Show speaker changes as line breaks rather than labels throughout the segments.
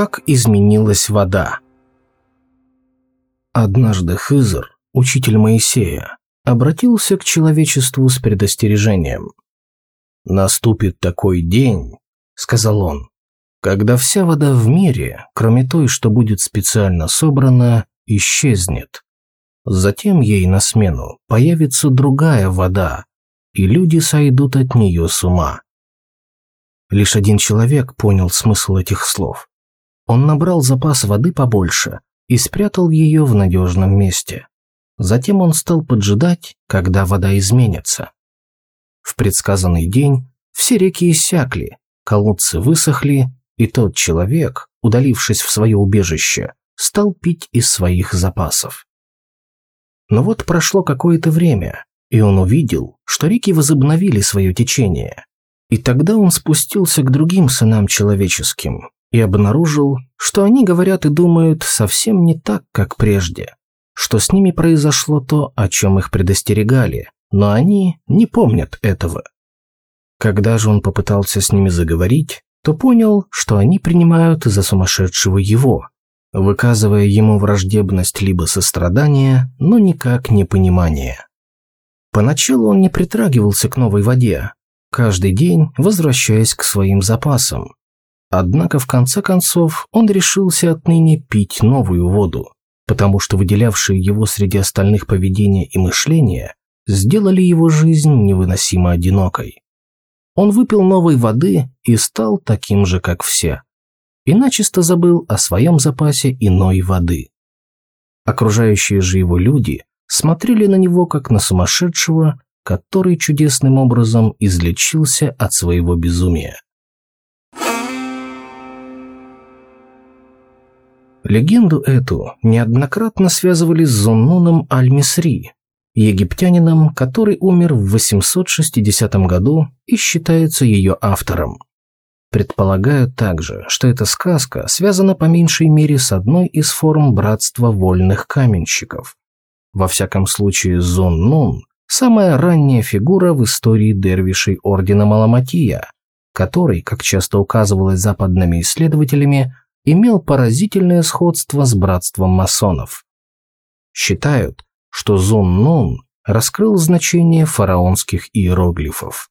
Как изменилась вода. Однажды Хызр, учитель Моисея, обратился к человечеству с предостережением. «Наступит такой день, — сказал он, — когда вся вода в мире, кроме той, что будет специально собрана, исчезнет. Затем ей на смену появится другая вода, и люди сойдут от нее с ума. Лишь один человек понял смысл этих слов. Он набрал запас воды побольше и спрятал ее в надежном месте. Затем он стал поджидать, когда вода изменится. В предсказанный день все реки иссякли, колодцы высохли, и тот человек, удалившись в свое убежище, стал пить из своих запасов. Но вот прошло какое-то время, и он увидел, что реки возобновили свое течение. И тогда он спустился к другим сынам человеческим и обнаружил, что они говорят и думают совсем не так, как прежде, что с ними произошло то, о чем их предостерегали, но они не помнят этого. Когда же он попытался с ними заговорить, то понял, что они принимают за сумасшедшего его, выказывая ему враждебность либо сострадание, но никак не понимание. Поначалу он не притрагивался к новой воде, каждый день возвращаясь к своим запасам. Однако в конце концов он решился отныне пить новую воду, потому что выделявшие его среди остальных поведение и мышление сделали его жизнь невыносимо одинокой. Он выпил новой воды и стал таким же, как все и начисто забыл о своем запасе иной воды. Окружающие же его люди смотрели на него как на сумасшедшего, который чудесным образом излечился от своего безумия. Легенду эту неоднократно связывали с Зуннуном Аль-Мисри, египтянином, который умер в 860 году и считается ее автором. Предполагают также, что эта сказка связана по меньшей мере с одной из форм братства вольных каменщиков. Во всяком случае, Зон-Нун – самая ранняя фигура в истории дервишей Ордена Маламатия, который, как часто указывалось западными исследователями, имел поразительное сходство с братством масонов. Считают, что Зун-Нун раскрыл значение фараонских иероглифов.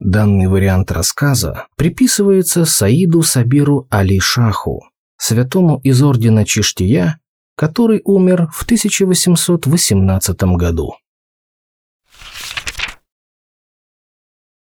Данный вариант рассказа приписывается Саиду Сабиру Али-Шаху, святому из ордена Чиштия, который умер в 1818 году.